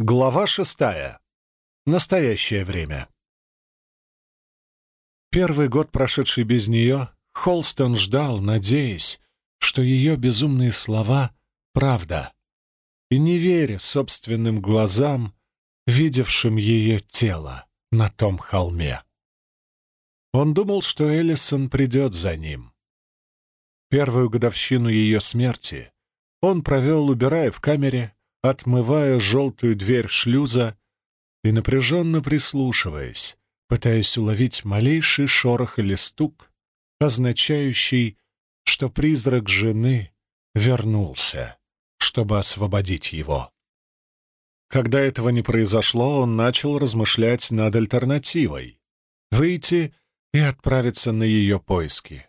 Глава шестая. Настоящее время. Первый год, прошедший без нее, Холстон ждал, надеясь, что ее безумные слова — правда, и не веря собственным глазам, видевшим ее тело на том холме. Он думал, что Эллисон придет за ним. Первую годовщину ее смерти он провел, убирая в камере, отмывая желтую дверь шлюза и напряженно прислушиваясь, пытаясь уловить малейший шорох или стук, означающий, что призрак жены вернулся, чтобы освободить его. Когда этого не произошло, он начал размышлять над альтернативой — выйти и отправиться на ее поиски.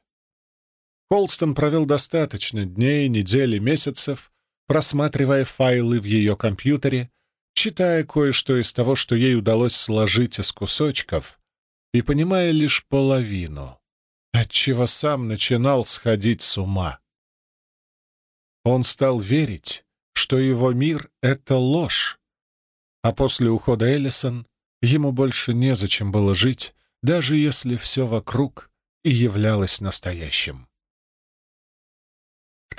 Холстон провел достаточно дней, недель месяцев, просматривая файлы в ее компьютере, читая кое-что из того, что ей удалось сложить из кусочков, и понимая лишь половину, отчего сам начинал сходить с ума. Он стал верить, что его мир — это ложь, а после ухода Эллисон ему больше незачем было жить, даже если все вокруг и являлось настоящим.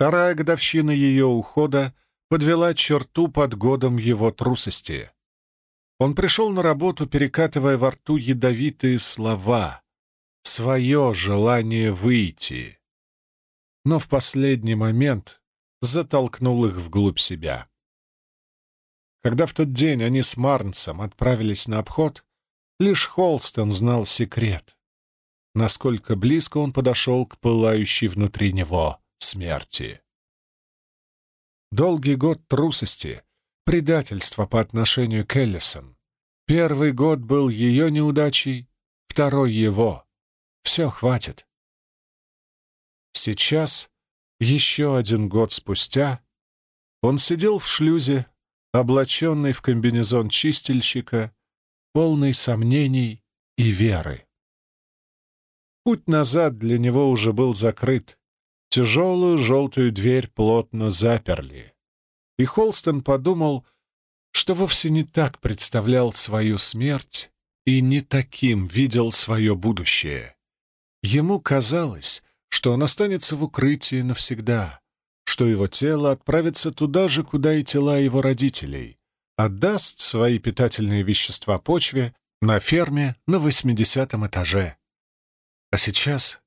Вторая годовщина ее ухода подвела черту под годом его трусости. Он пришел на работу, перекатывая во рту ядовитые слова, свое желание выйти. Но в последний момент затолкнул их вглубь себя. Когда в тот день они с Марнсом отправились на обход, лишь Холстон знал секрет, насколько близко он подошел к пылающей внутри него смерти. Долгий год трусости, предательства по отношению к Эллисон. Первый год был ее неудачей, второй — его. Все, хватит. Сейчас, еще один год спустя, он сидел в шлюзе, облаченный в комбинезон чистильщика, полный сомнений и веры. Путь назад для него уже был закрыт. Тяжелую желтую дверь плотно заперли. И Холстон подумал, что вовсе не так представлял свою смерть и не таким видел свое будущее. Ему казалось, что он останется в укрытии навсегда, что его тело отправится туда же, куда и тела его родителей, отдаст свои питательные вещества почве на ферме на восьмидесятом этаже. А сейчас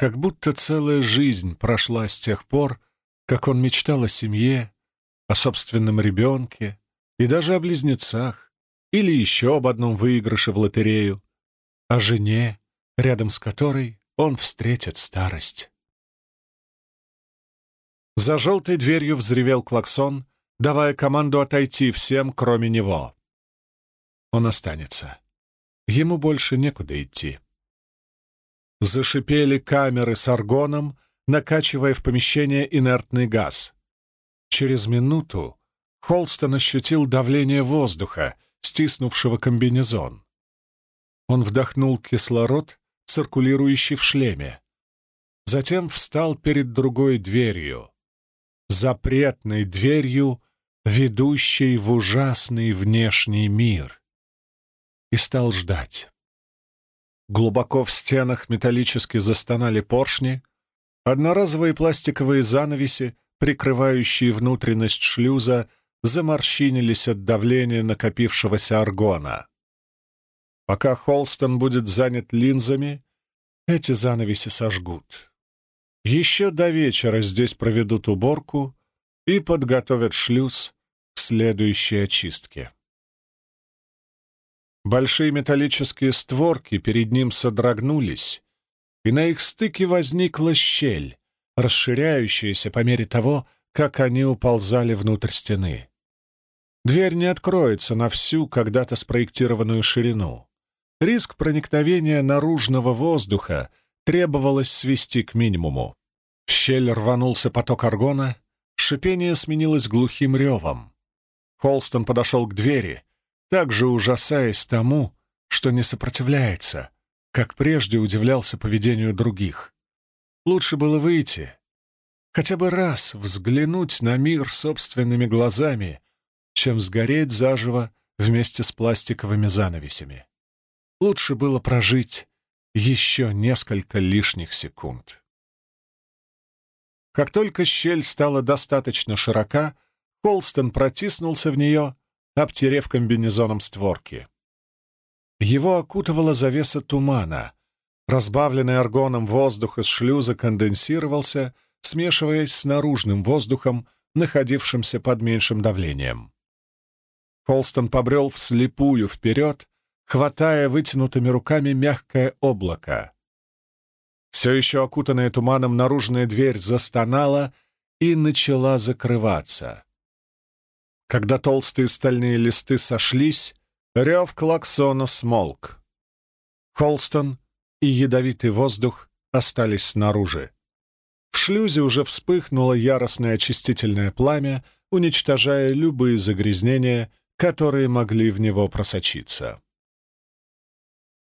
как будто целая жизнь прошла с тех пор, как он мечтал о семье, о собственном ребенке и даже о близнецах, или еще об одном выигрыше в лотерею, о жене, рядом с которой он встретит старость. За желтой дверью взревел клаксон, давая команду отойти всем, кроме него. Он останется. Ему больше некуда идти. Зашипели камеры с аргоном, накачивая в помещение инертный газ. Через минуту Холстон ощутил давление воздуха, стиснувшего комбинезон. Он вдохнул кислород, циркулирующий в шлеме. Затем встал перед другой дверью. Запретной дверью, ведущей в ужасный внешний мир. И стал ждать. Глубоко в стенах металлически застонали поршни, одноразовые пластиковые занавеси, прикрывающие внутренность шлюза, заморщинились от давления накопившегося аргона. Пока Холстон будет занят линзами, эти занавеси сожгут. Еще до вечера здесь проведут уборку и подготовят шлюз к следующей очистке. Большие металлические створки перед ним содрогнулись, и на их стыке возникла щель, расширяющаяся по мере того, как они уползали внутрь стены. Дверь не откроется на всю когда-то спроектированную ширину. Риск проникновения наружного воздуха требовалось свести к минимуму. В щель рванулся поток аргона, шипение сменилось глухим ревом. Холстон подошел к двери, также ужасаясь тому, что не сопротивляется, как прежде удивлялся поведению других. Лучше было выйти, хотя бы раз взглянуть на мир собственными глазами, чем сгореть заживо вместе с пластиковыми занавесями. Лучше было прожить еще несколько лишних секунд. Как только щель стала достаточно широка, Холстон протиснулся в нее, обтерев комбинезоном створки. Его окутывала завеса тумана. Разбавленный аргоном воздух из шлюза конденсировался, смешиваясь с наружным воздухом, находившимся под меньшим давлением. Холстон побрел вслепую вперед, хватая вытянутыми руками мягкое облако. Все еще окутанная туманом наружная дверь застонала и начала закрываться. Когда толстые стальные листы сошлись, рев клаксона смолк. Холстон и ядовитый воздух остались снаружи. В шлюзе уже вспыхнуло яростное очистительное пламя, уничтожая любые загрязнения, которые могли в него просочиться.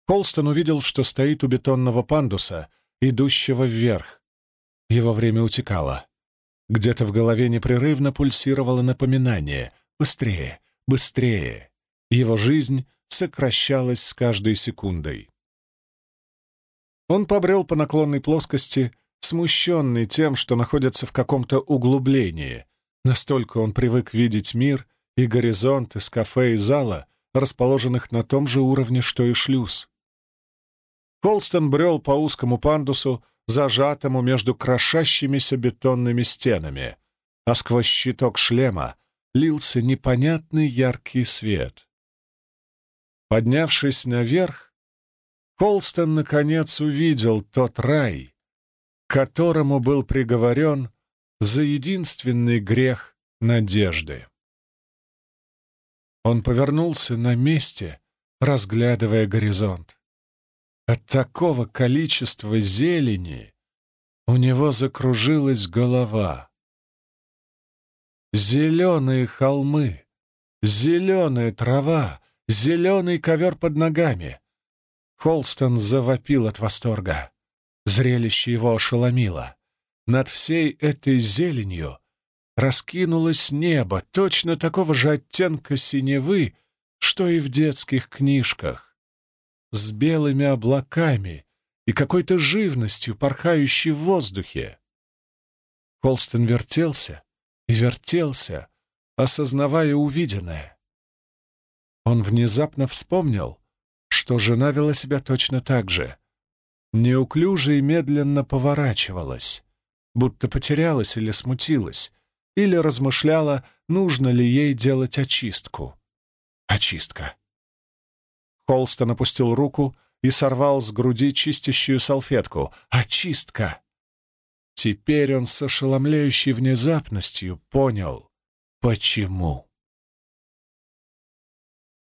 Холстон увидел, что стоит у бетонного пандуса, идущего вверх. Его время утекало. Где-то в голове непрерывно пульсировало напоминание «Быстрее! Быстрее!» Его жизнь сокращалась с каждой секундой. Он побрел по наклонной плоскости, смущенный тем, что находится в каком-то углублении. Настолько он привык видеть мир и горизонт из кафе и зала, расположенных на том же уровне, что и шлюз. Холстон брел по узкому пандусу, зажатому между крошащимися бетонными стенами, а сквозь щиток шлема лился непонятный яркий свет. Поднявшись наверх, Холстон наконец увидел тот рай, которому был приговорен за единственный грех надежды. Он повернулся на месте, разглядывая горизонт. От такого количества зелени у него закружилась голова. Зеленые холмы, зеленая трава, зеленый ковер под ногами. Холстон завопил от восторга. Зрелище его ошеломило. Над всей этой зеленью раскинулось небо точно такого же оттенка синевы, что и в детских книжках с белыми облаками и какой-то живностью, порхающей в воздухе. Холстон вертелся и вертелся, осознавая увиденное. Он внезапно вспомнил, что жена вела себя точно так же. Неуклюже и медленно поворачивалась, будто потерялась или смутилась, или размышляла, нужно ли ей делать очистку. Очистка. Холстон опустил руку и сорвал с груди чистящую салфетку. Очистка! Теперь он с ошеломляющей внезапностью понял, почему.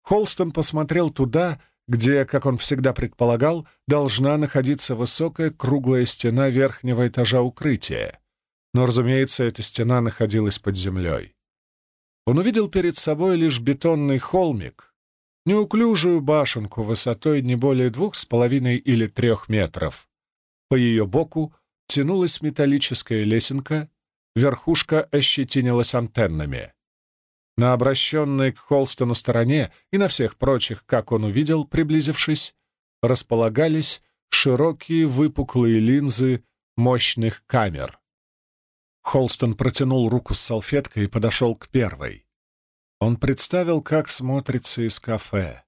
Холстон посмотрел туда, где, как он всегда предполагал, должна находиться высокая круглая стена верхнего этажа укрытия. Но, разумеется, эта стена находилась под землей. Он увидел перед собой лишь бетонный холмик, неуклюжую башенку высотой не более двух с половиной или трех метров. По ее боку тянулась металлическая лесенка, верхушка ощетинилась антеннами. На обращенной к Холстону стороне и на всех прочих, как он увидел, приблизившись, располагались широкие выпуклые линзы мощных камер. Холстон протянул руку с салфеткой и подошел к первой. Он представил, как смотрится из кафе.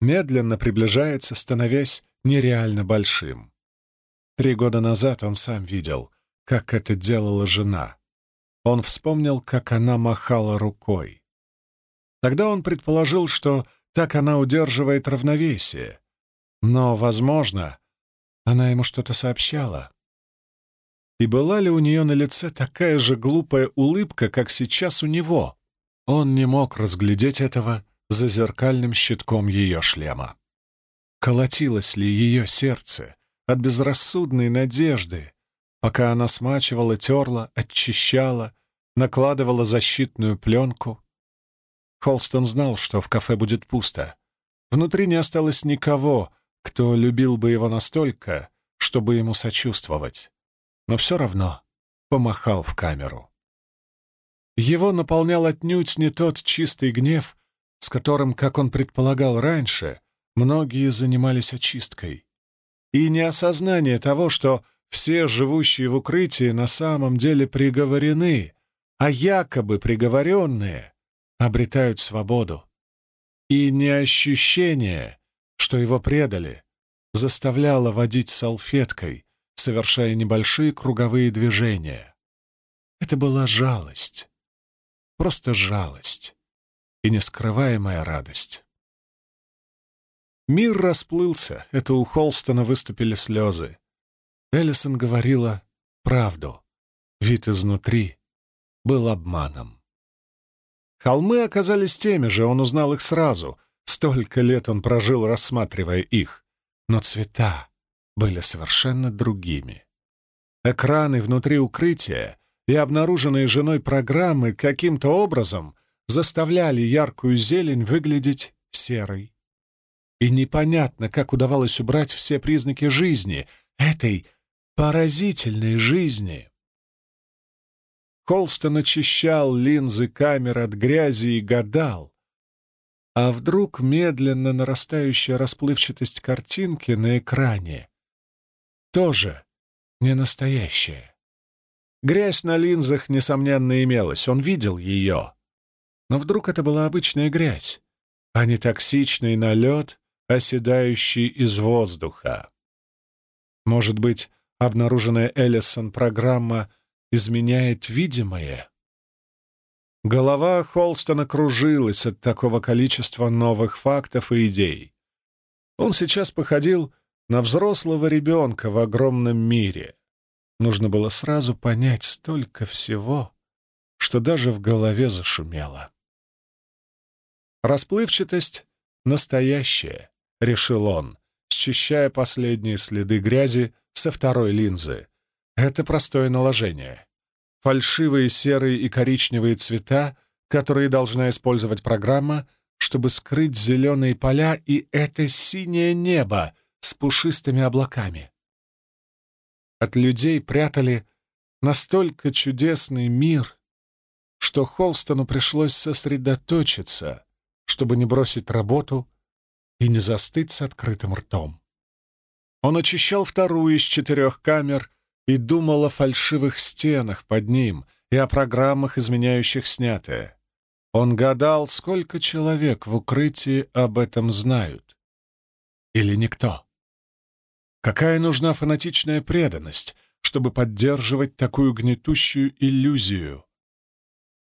Медленно приближается, становясь нереально большим. Три года назад он сам видел, как это делала жена. Он вспомнил, как она махала рукой. Тогда он предположил, что так она удерживает равновесие. Но, возможно, она ему что-то сообщала. И была ли у нее на лице такая же глупая улыбка, как сейчас у него? Он не мог разглядеть этого за зеркальным щитком ее шлема. Колотилось ли ее сердце от безрассудной надежды, пока она смачивала, терла, очищала, накладывала защитную пленку? Холстон знал, что в кафе будет пусто. Внутри не осталось никого, кто любил бы его настолько, чтобы ему сочувствовать. Но все равно помахал в камеру. Его наполнял отнюдь не тот чистый гнев, с которым, как он предполагал раньше, многие занимались очисткой, и не осознание того, что все живущие в укрытии на самом деле приговорены, а якобы приговоренные обретают свободу. И не ощущение, что его предали, заставляло водить салфеткой, совершая небольшие круговые движения. Это была жалость. Просто жалость и нескрываемая радость. Мир расплылся, это у Холстона выступили слезы. Эллисон говорила правду. Вид изнутри был обманом. Холмы оказались теми же, он узнал их сразу. Столько лет он прожил, рассматривая их. Но цвета были совершенно другими. Экраны внутри укрытия и обнаруженные женой программы каким-то образом заставляли яркую зелень выглядеть серой. И непонятно, как удавалось убрать все признаки жизни, этой поразительной жизни. Холстон очищал линзы камер от грязи и гадал, а вдруг медленно нарастающая расплывчатость картинки на экране тоже не настоящая. Грязь на линзах, несомненно, имелась, он видел ее. Но вдруг это была обычная грязь, а не токсичный налет, оседающий из воздуха. Может быть, обнаруженная Эллисон программа изменяет видимое? Голова Холстона кружилась от такого количества новых фактов и идей. Он сейчас походил на взрослого ребенка в огромном мире. Нужно было сразу понять столько всего, что даже в голове зашумело. Расплывчатость — настоящая, — решил он, счищая последние следы грязи со второй линзы. Это простое наложение. Фальшивые серые и коричневые цвета, которые должна использовать программа, чтобы скрыть зеленые поля и это синее небо с пушистыми облаками. От людей прятали настолько чудесный мир, что Холстону пришлось сосредоточиться чтобы не бросить работу и не застыть с открытым ртом. Он очищал вторую из четырех камер и думал о фальшивых стенах под ним и о программах, изменяющих снятое. Он гадал, сколько человек в укрытии об этом знают. Или никто. Какая нужна фанатичная преданность, чтобы поддерживать такую гнетущую иллюзию?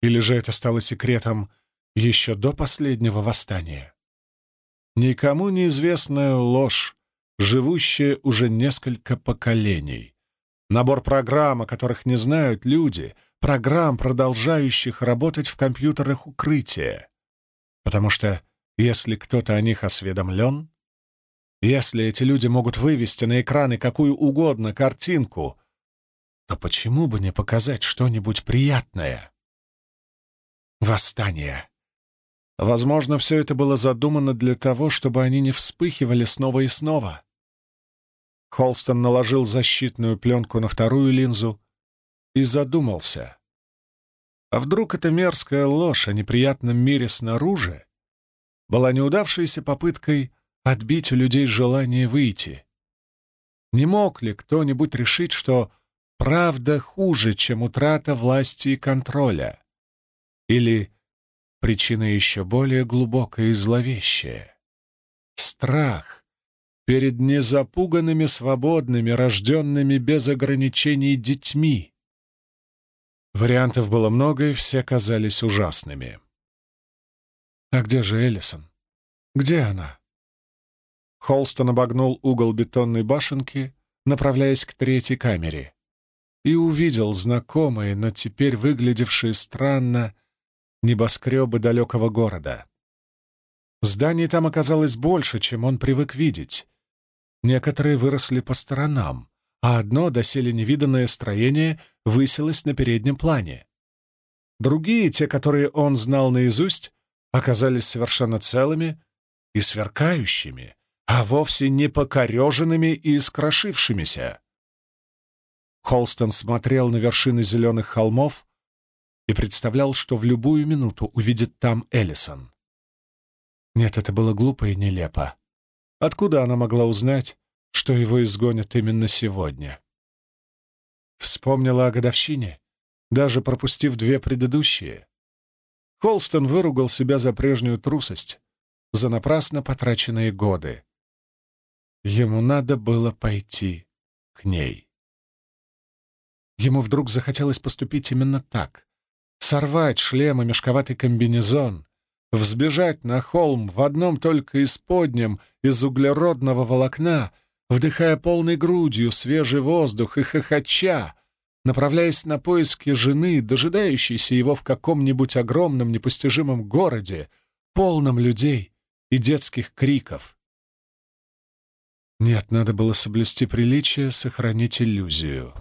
Или же это стало секретом еще до последнего восстания. Никому неизвестная ложь, живущая уже несколько поколений. Набор программ, о которых не знают люди, программ, продолжающих работать в компьютерах укрытия. Потому что если кто-то о них осведомлен, если эти люди могут вывести на экраны какую угодно картинку, то почему бы не показать что-нибудь приятное? Восстание. Возможно, все это было задумано для того, чтобы они не вспыхивали снова и снова. Холстон наложил защитную пленку на вторую линзу и задумался. А вдруг эта мерзкая ложь о неприятном мире снаружи была неудавшейся попыткой отбить у людей желание выйти? Не мог ли кто-нибудь решить, что правда хуже, чем утрата власти и контроля? Или причина еще более глубокая и зловещая. Страх перед незапуганными, свободными, рожденными без ограничений детьми. Вариантов было много, и все казались ужасными. А где же Эллисон? Где она? Холстон обогнул угол бетонной башенки, направляясь к третьей камере, и увидел знакомые, но теперь выглядевшие странно, небоскребы далекого города. Зданий там оказалось больше, чем он привык видеть. Некоторые выросли по сторонам, а одно, доселе невиданное строение, высилось на переднем плане. Другие, те, которые он знал наизусть, оказались совершенно целыми и сверкающими, а вовсе не покореженными и искрошившимися. Холстон смотрел на вершины зеленых холмов, и представлял, что в любую минуту увидит там Эллисон. Нет, это было глупо и нелепо. Откуда она могла узнать, что его изгонят именно сегодня? Вспомнила о годовщине, даже пропустив две предыдущие. Холстон выругал себя за прежнюю трусость, за напрасно потраченные годы. Ему надо было пойти к ней. Ему вдруг захотелось поступить именно так. Сорвать шлем и мешковатый комбинезон, взбежать на холм в одном только исподнем из углеродного волокна, вдыхая полной грудью свежий воздух и хохоча, направляясь на поиски жены, дожидающейся его в каком-нибудь огромном непостижимом городе, полном людей и детских криков. Нет, надо было соблюсти приличие, сохранить иллюзию.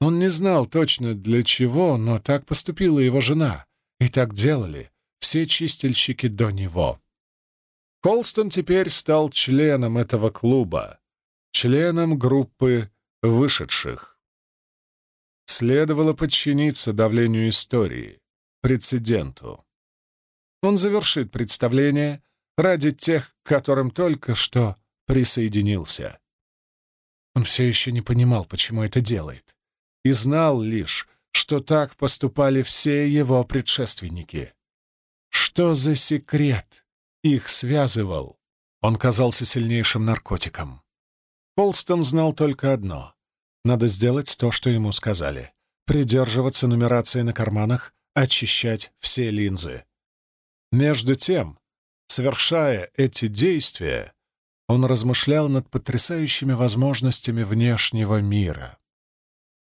Он не знал точно для чего, но так поступила его жена, и так делали все чистильщики до него. Колстон теперь стал членом этого клуба, членом группы вышедших. Следовало подчиниться давлению истории, прецеденту. Он завершит представление ради тех, которым только что присоединился. Он все еще не понимал, почему это делает и знал лишь, что так поступали все его предшественники. Что за секрет их связывал? Он казался сильнейшим наркотиком. Полстон знал только одно — надо сделать то, что ему сказали. Придерживаться нумерации на карманах, очищать все линзы. Между тем, совершая эти действия, он размышлял над потрясающими возможностями внешнего мира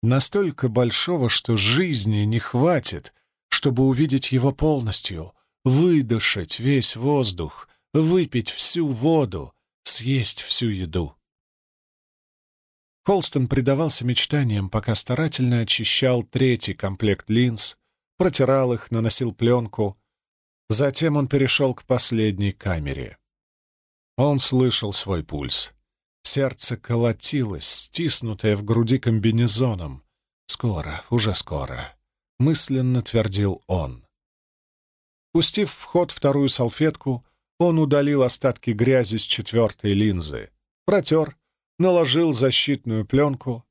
настолько большого, что жизни не хватит, чтобы увидеть его полностью, выдышать весь воздух, выпить всю воду, съесть всю еду. Холстон предавался мечтаниям, пока старательно очищал третий комплект линз, протирал их, наносил пленку. Затем он перешел к последней камере. Он слышал свой пульс. Сердце колотилось, стиснутое в груди комбинезоном. «Скоро, уже скоро», — мысленно твердил он. Пустив в ход вторую салфетку, он удалил остатки грязи с четвертой линзы, протер, наложил защитную пленку,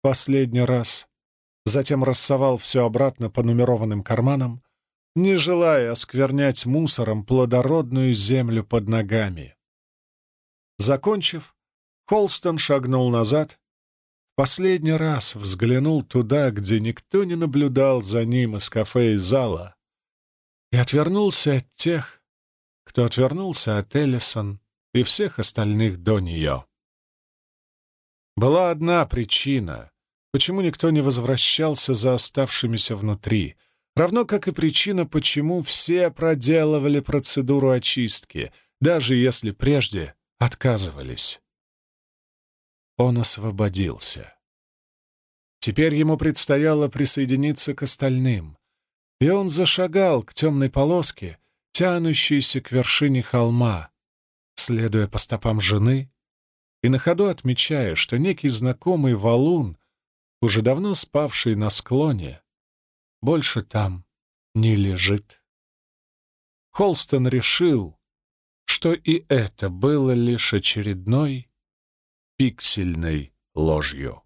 последний раз, затем рассовал все обратно по нумерованным карманам, не желая осквернять мусором плодородную землю под ногами. Закончив, Холстон шагнул назад, последний раз взглянул туда, где никто не наблюдал за ним из кафе и зала, и отвернулся от тех, кто отвернулся от Эллисон и всех остальных до нее. Была одна причина, почему никто не возвращался за оставшимися внутри, равно как и причина, почему все проделывали процедуру очистки, даже если прежде отказывались он освободился. Теперь ему предстояло присоединиться к остальным, и он зашагал к темной полоске, тянущейся к вершине холма, следуя по стопам жены и на ходу отмечая, что некий знакомый валун, уже давно спавший на склоне, больше там не лежит. Холстон решил, что и это было лишь очередной пиксельной ложью.